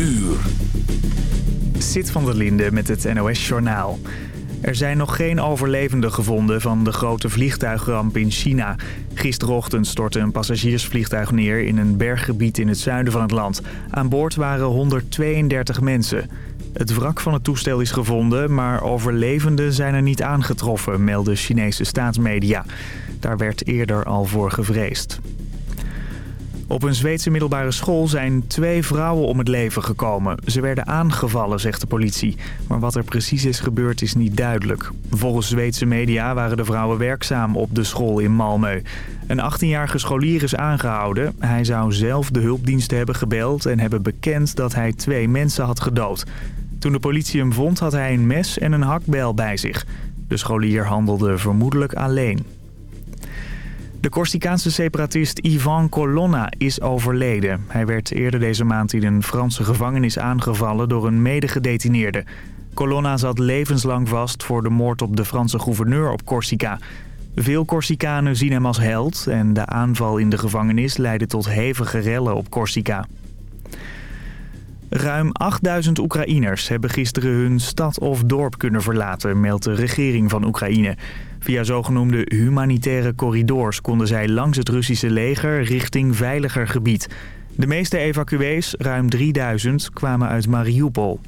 uur. Zit van der Linde met het NOS-journaal. Er zijn nog geen overlevenden gevonden van de grote vliegtuigramp in China. Gisterochtend stortte een passagiersvliegtuig neer in een berggebied in het zuiden van het land. Aan boord waren 132 mensen. Het wrak van het toestel is gevonden, maar overlevenden zijn er niet aangetroffen, melden Chinese staatsmedia. Daar werd eerder al voor gevreesd. Op een Zweedse middelbare school zijn twee vrouwen om het leven gekomen. Ze werden aangevallen, zegt de politie. Maar wat er precies is gebeurd is niet duidelijk. Volgens Zweedse media waren de vrouwen werkzaam op de school in Malmö. Een 18-jarige scholier is aangehouden. Hij zou zelf de hulpdiensten hebben gebeld en hebben bekend dat hij twee mensen had gedood. Toen de politie hem vond had hij een mes en een hakbel bij zich. De scholier handelde vermoedelijk alleen. De Corsicaanse separatist Ivan Colonna is overleden. Hij werd eerder deze maand in een Franse gevangenis aangevallen door een medegedetineerde. Colonna zat levenslang vast voor de moord op de Franse gouverneur op Corsica. Veel Corsicanen zien hem als held en de aanval in de gevangenis leidde tot hevige rellen op Corsica. Ruim 8000 Oekraïners hebben gisteren hun stad of dorp kunnen verlaten, meldt de regering van Oekraïne. Via zogenoemde humanitaire corridors konden zij langs het Russische leger richting veiliger gebied. De meeste evacuees, ruim 3000, kwamen uit Mariupol.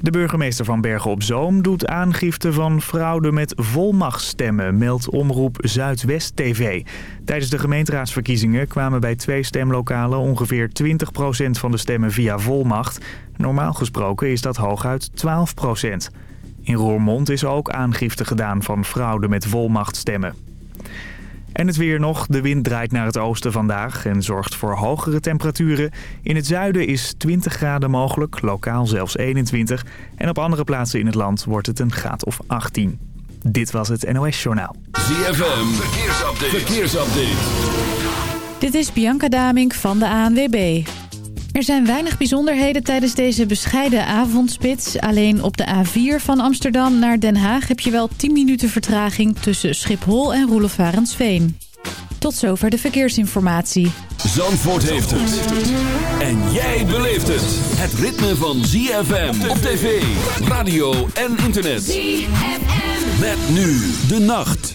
De burgemeester van Bergen op Zoom doet aangifte van fraude met volmachtsstemmen, meldt Omroep Zuidwest TV. Tijdens de gemeenteraadsverkiezingen kwamen bij twee stemlokalen ongeveer 20% van de stemmen via volmacht. Normaal gesproken is dat hooguit 12%. In Roermond is ook aangifte gedaan van fraude met volmachtstemmen. En het weer nog. De wind draait naar het oosten vandaag en zorgt voor hogere temperaturen. In het zuiden is 20 graden mogelijk, lokaal zelfs 21. En op andere plaatsen in het land wordt het een graad of 18. Dit was het NOS Journaal. ZFM, verkeersupdate. verkeersupdate. Dit is Bianca Damink van de ANWB. Er zijn weinig bijzonderheden tijdens deze bescheiden avondspits. Alleen op de A4 van Amsterdam naar Den Haag heb je wel 10 minuten vertraging tussen Schiphol en Roelofarensveen. Tot zover de verkeersinformatie. Zandvoort heeft het. En jij beleeft het. Het ritme van ZFM op tv, radio en internet. ZFM. Met nu de nacht.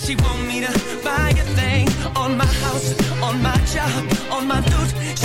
Does she want me to buy a thing on my house, on my job, on my boots,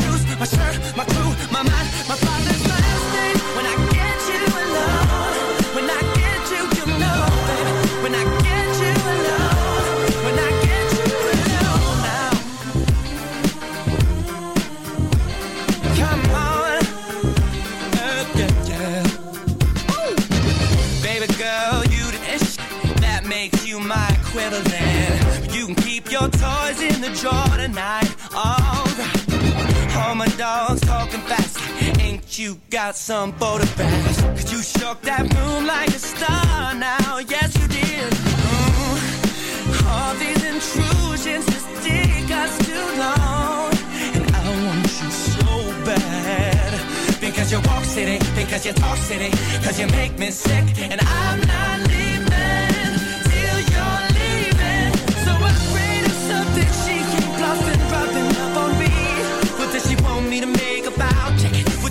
you got some photographs? Cause you shook that room like a star now. Yes, you did. Mm. All these intrusions just take us too long. And I want you so bad. Because you walk city, because you talk city, because you make me sick. And I'm not leaving till you're leaving. So afraid of something she keep bluffing, rubbing up on me. What does she want me to make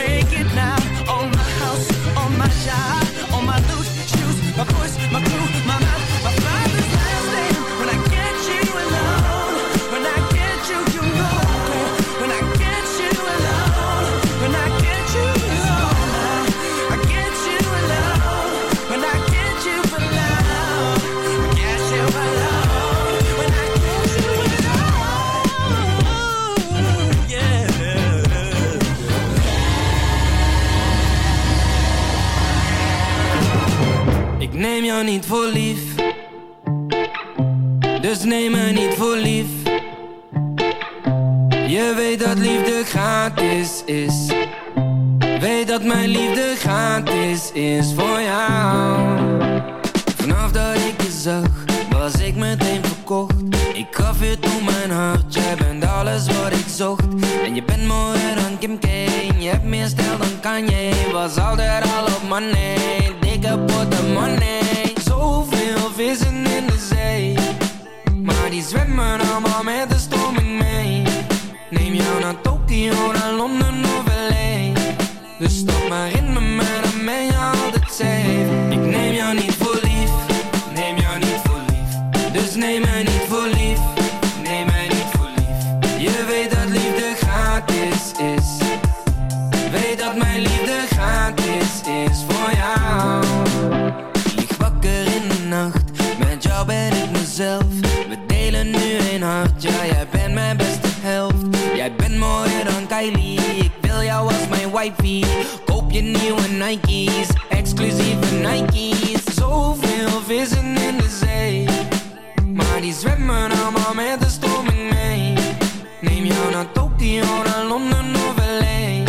make it now. On my house, on my job. neem jou niet voor lief. Dus neem me niet voor lief. Je weet dat liefde gratis is. Weet dat mijn liefde gratis is voor jou. Vanaf dat ik je zag was ik meteen verkocht. Ik gaf je toen mijn hart, jij bent alles wat ik zocht. En je bent mooier dan Kim kane, Je hebt meer stijl dan Kanye. Was altijd al op money, dikke money. is nou, met zwemmen allemaal met de stroming mee. Neem jou naar Tokio, naar Londen of L.A.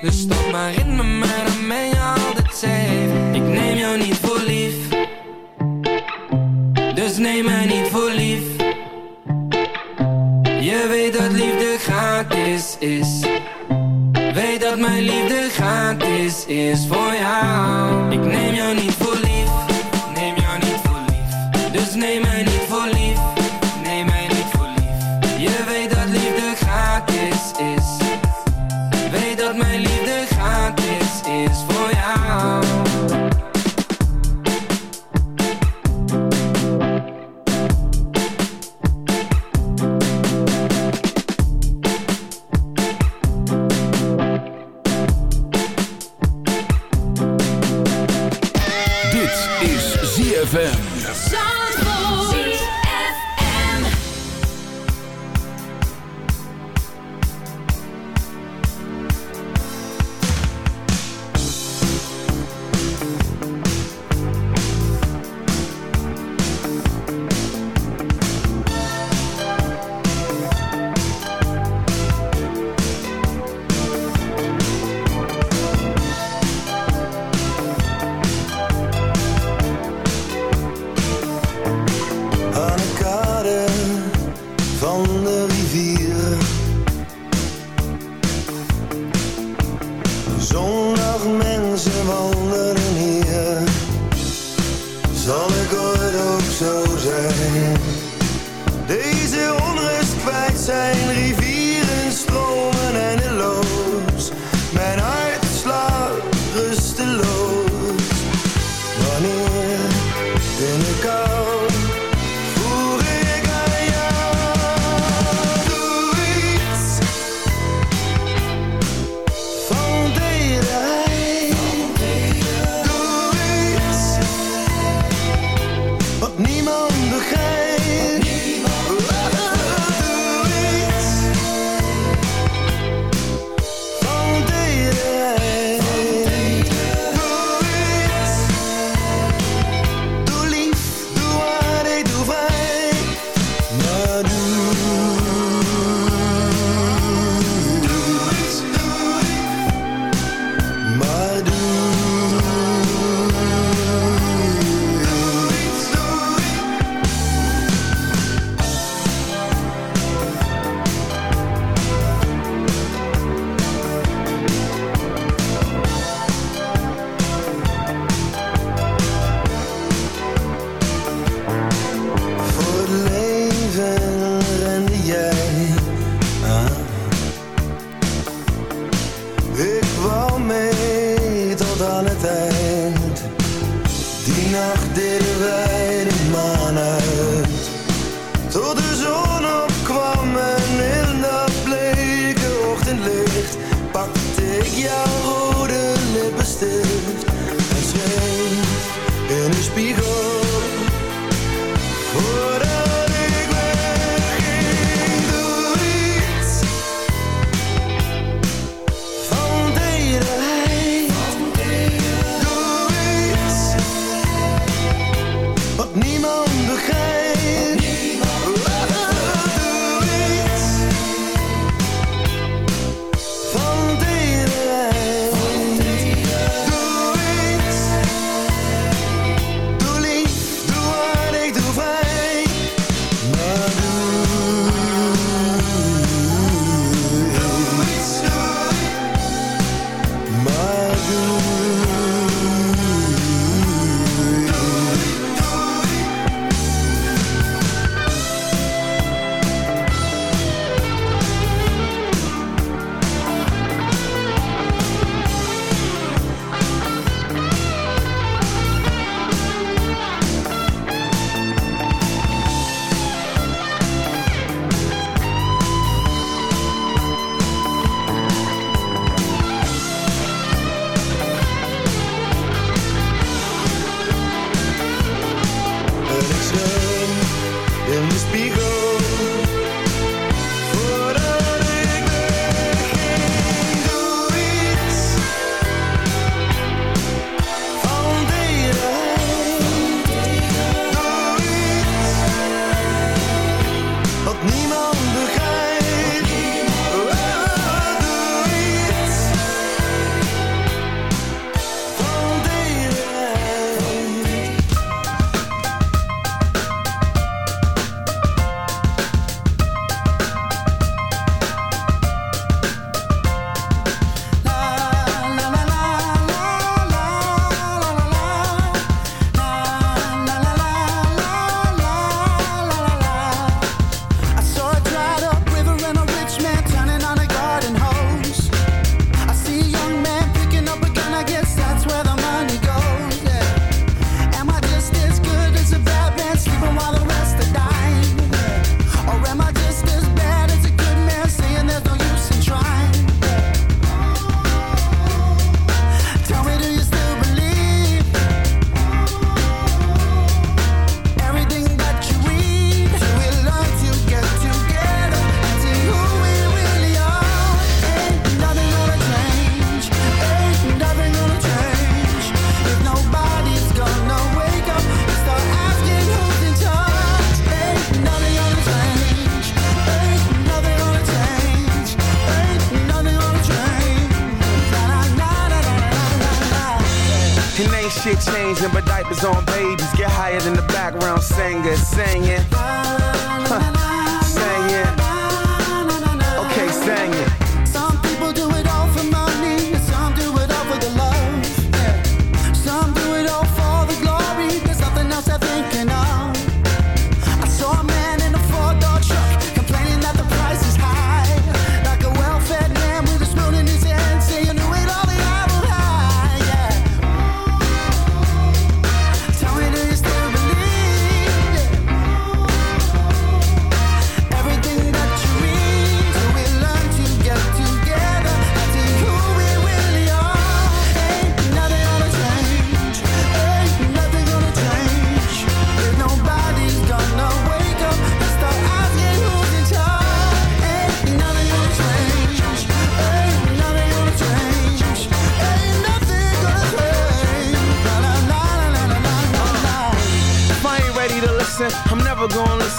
Dus stop maar in me, maar dan je altijd safe. Ik neem jou niet voor lief. Dus neem mij niet voor lief. Je weet dat liefde gratis is. Weet dat mijn liefde gratis is voor jou. Ik neem jou niet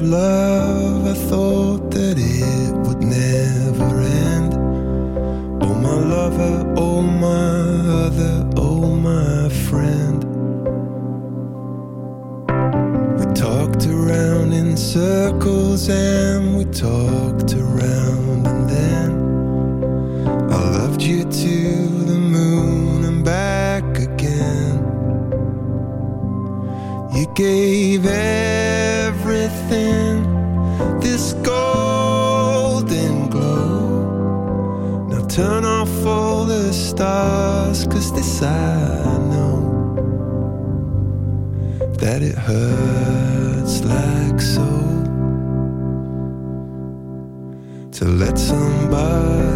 Love, I thought that it would never end. Oh, my lover, oh, my other, oh, my friend. We talked around in circles and we talked around, and then I loved you to the moon and back again. You gave everything this golden glow. Now turn off all the stars, cause this I know that it hurts like so to let somebody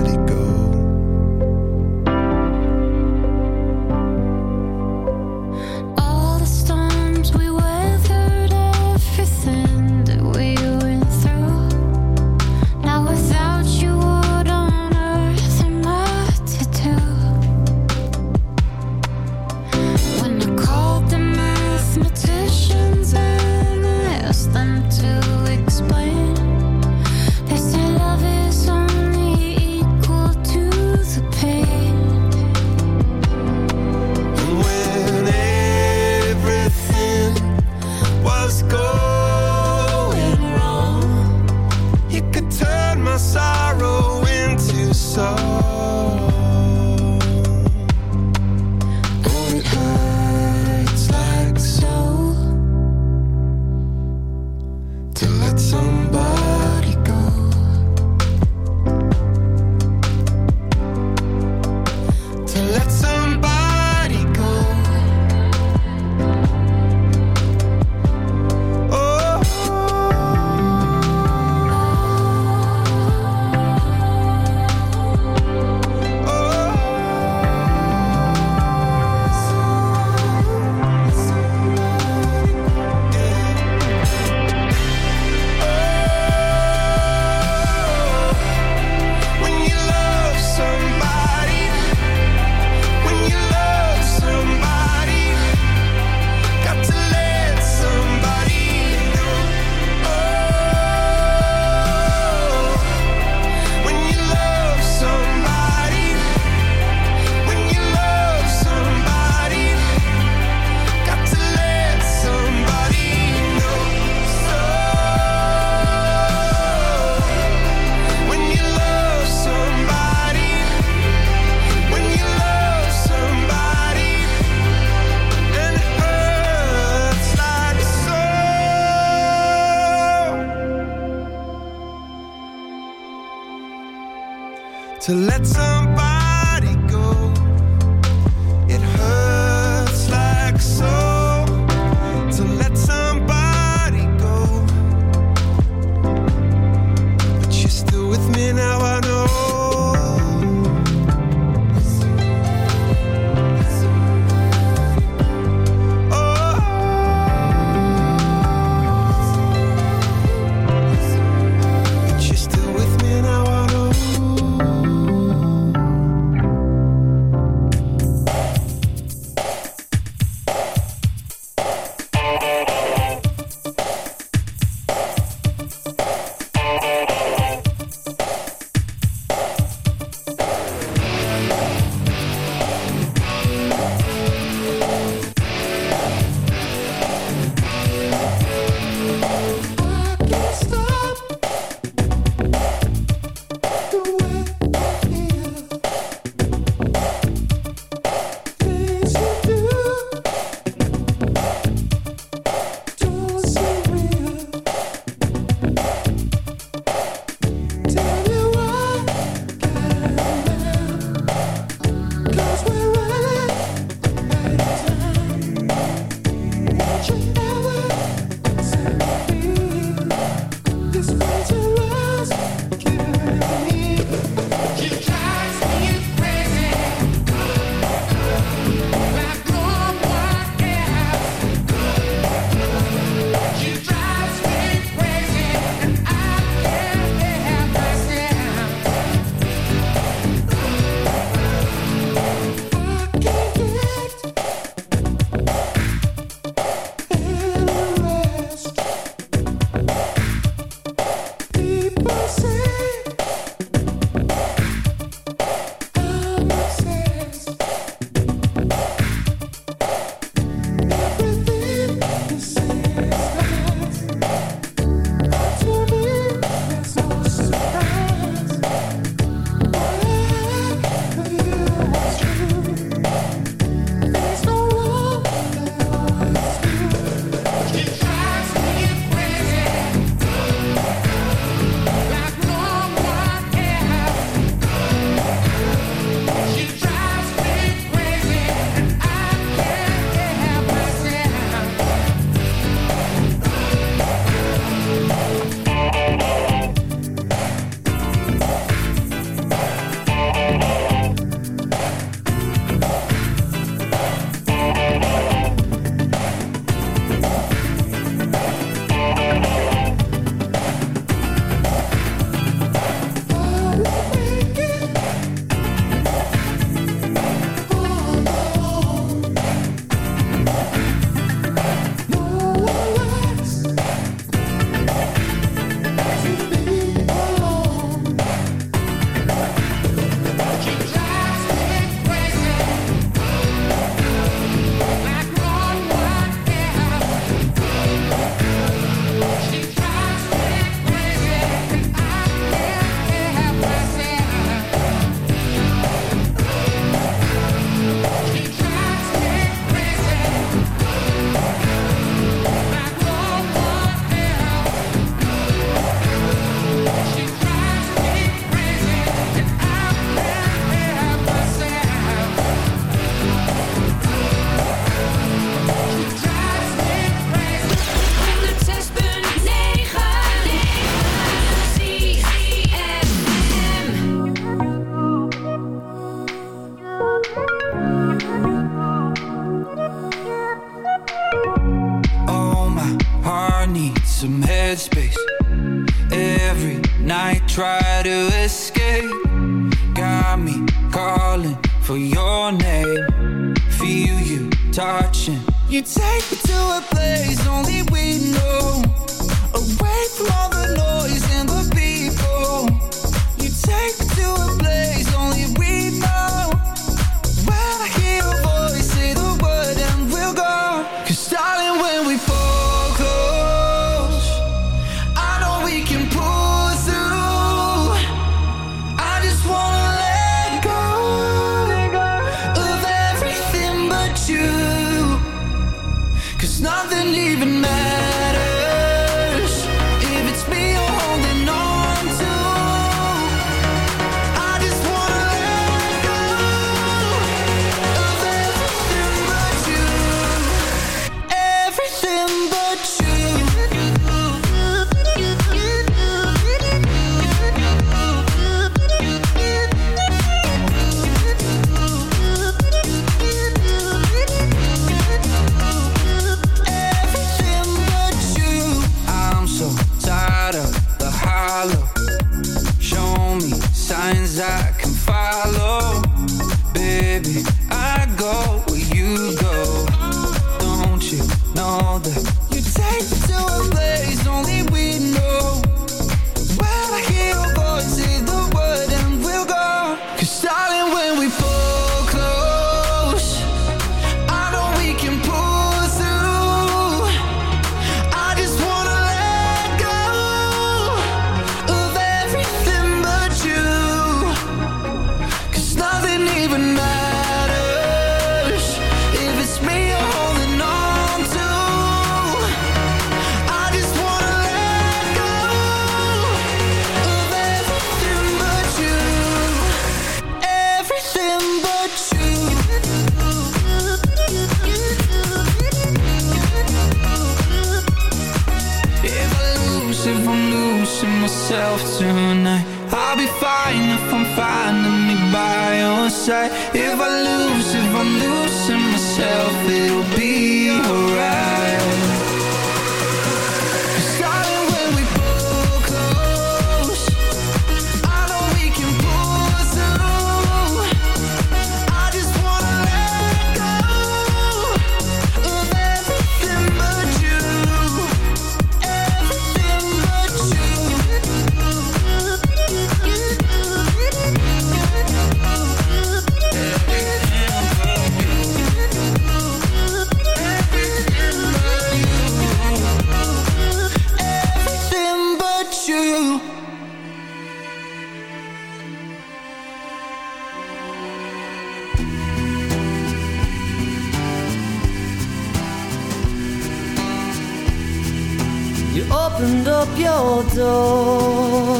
door.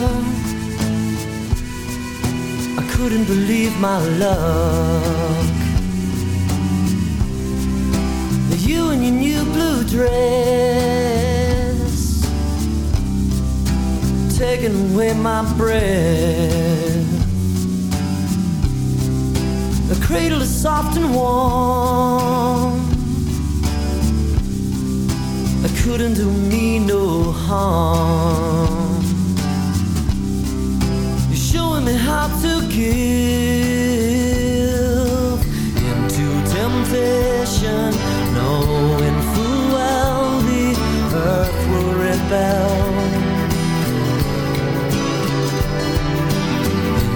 I couldn't believe my luck. You in your new blue dress, taking away my breath. The cradle is soft and warm. I couldn't do me no harm. give into temptation, knowing full well the earth will rebel.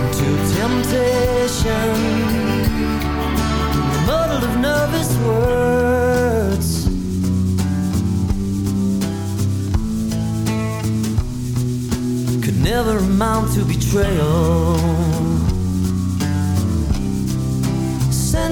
Into temptation, of nervous words. Could never amount to betrayal.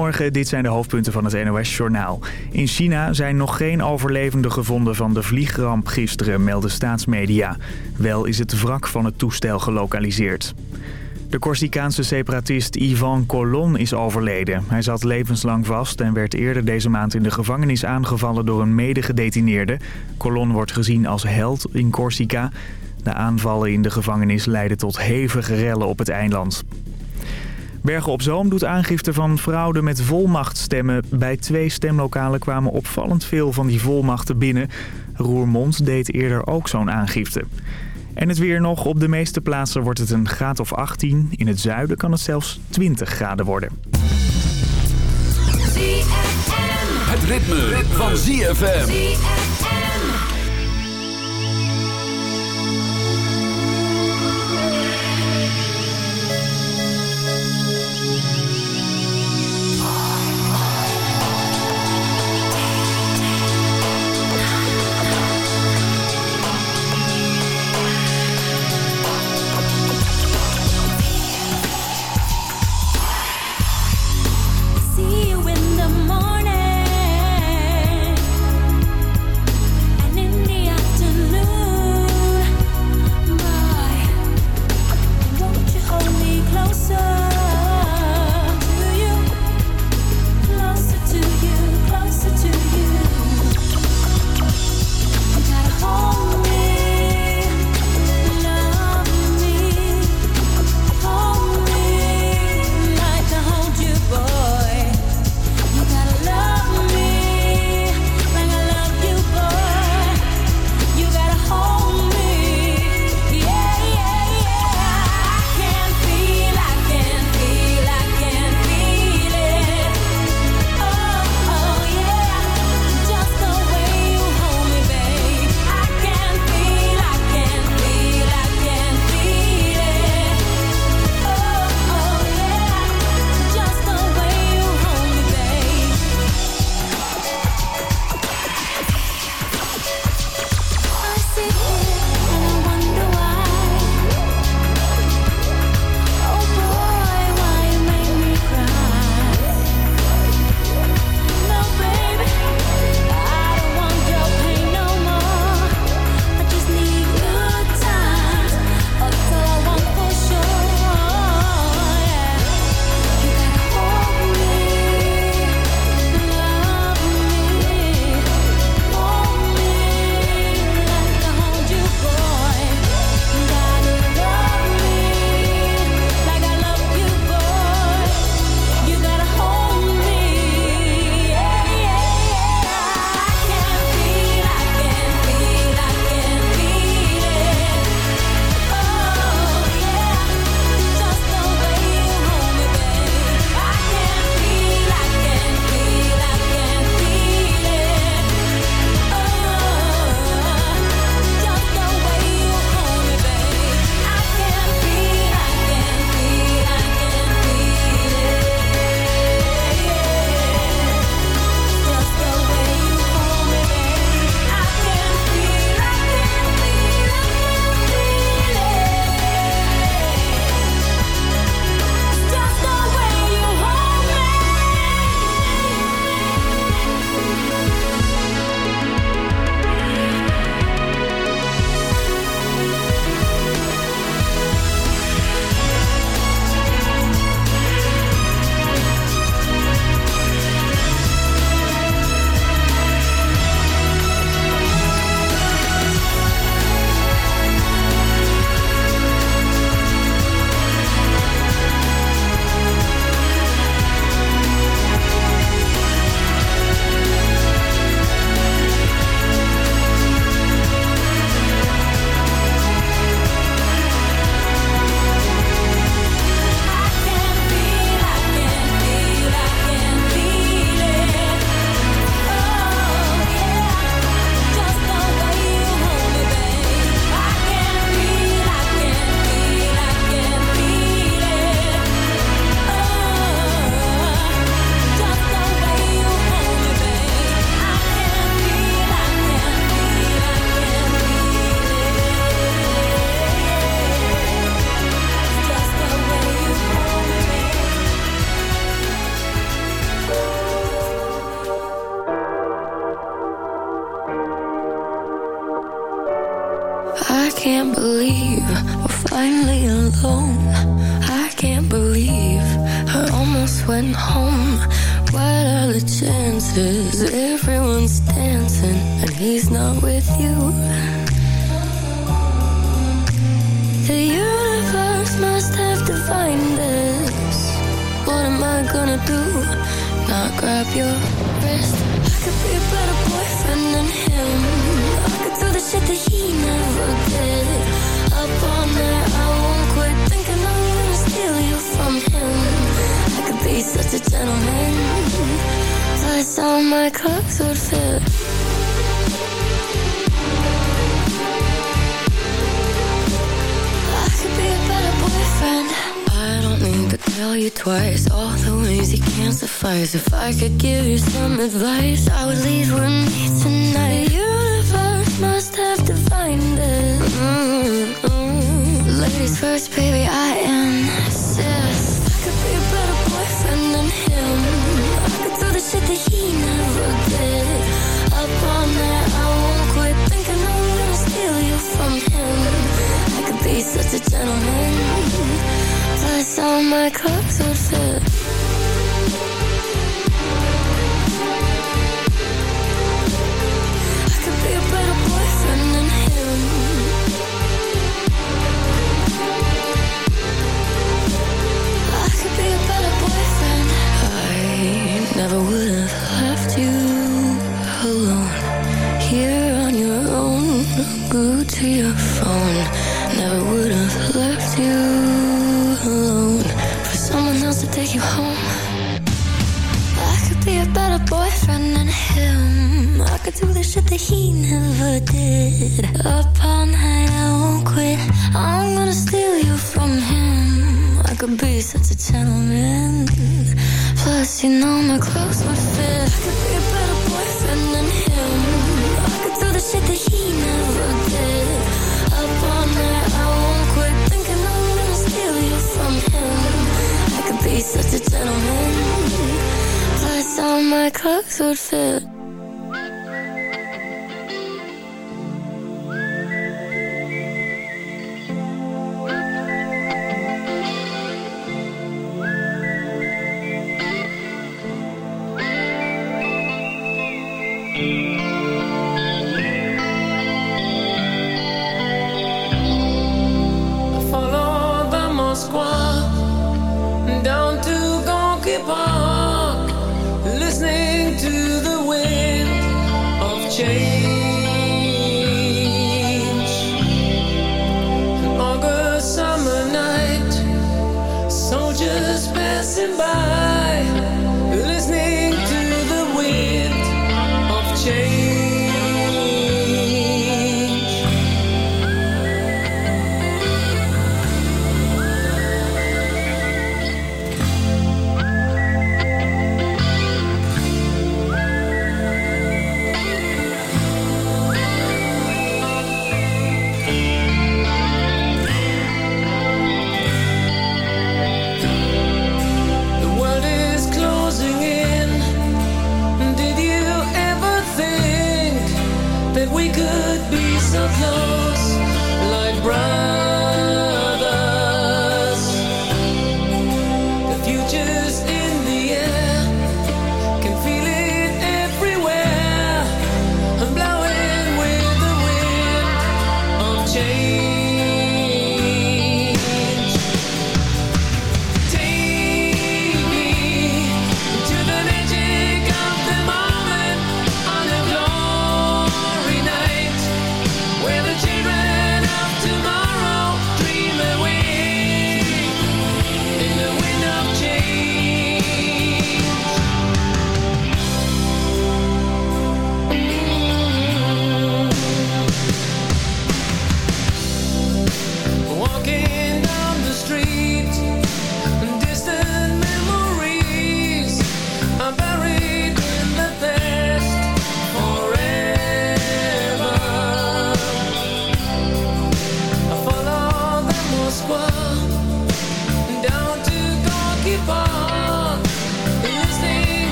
Goedemorgen, dit zijn de hoofdpunten van het NOS-journaal. In China zijn nog geen overlevenden gevonden van de vliegramp gisteren, melden staatsmedia. Wel is het wrak van het toestel gelokaliseerd. De Corsicaanse separatist Ivan Colon is overleden. Hij zat levenslang vast en werd eerder deze maand in de gevangenis aangevallen door een medegedetineerde. Colon wordt gezien als held in Corsica. De aanvallen in de gevangenis leidden tot hevige rellen op het eiland. Bergen op Zoom doet aangifte van fraude met volmachtstemmen. Bij twee stemlokalen kwamen opvallend veel van die volmachten binnen. Roermond deed eerder ook zo'n aangifte. En het weer nog. Op de meeste plaatsen wordt het een graad of 18. In het zuiden kan het zelfs 20 graden worden. Het ritme, ritme. van ZFM.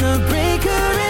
gonna break her in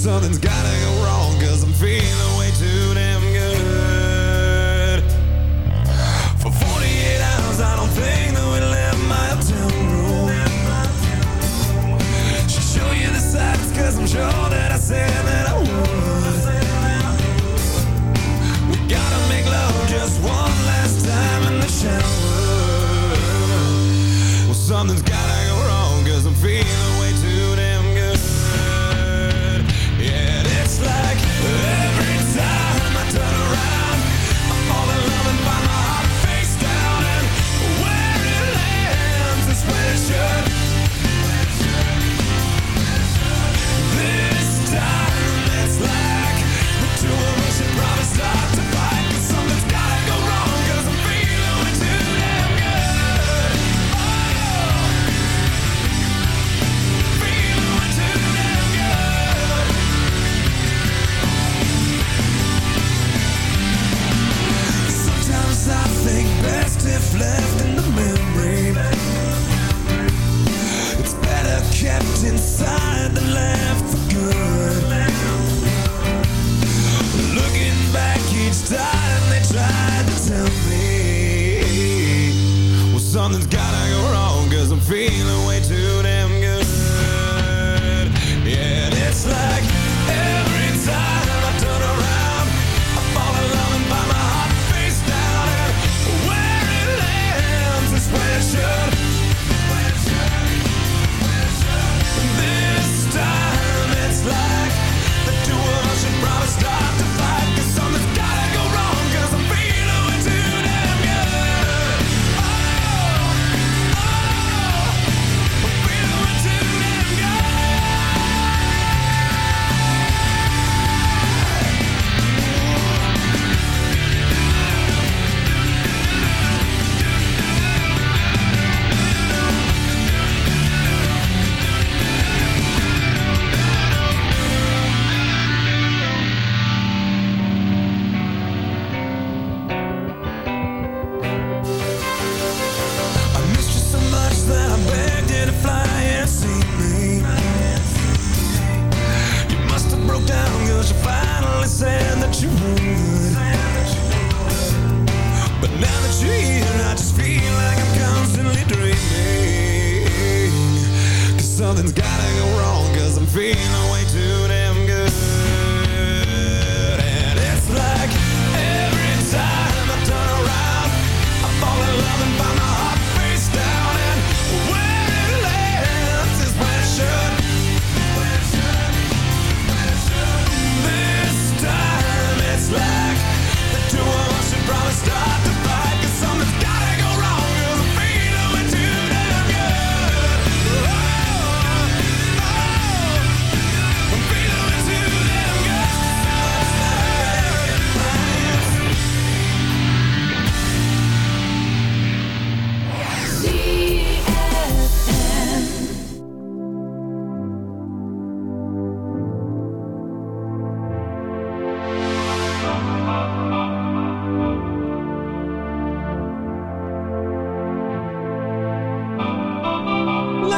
something's gotta go I'm feeling way too damn good. For 48 hours I don't think that we left my room show you the sights Cause I'm sure that I said that I would. We gotta make love just one last time in the shower. Well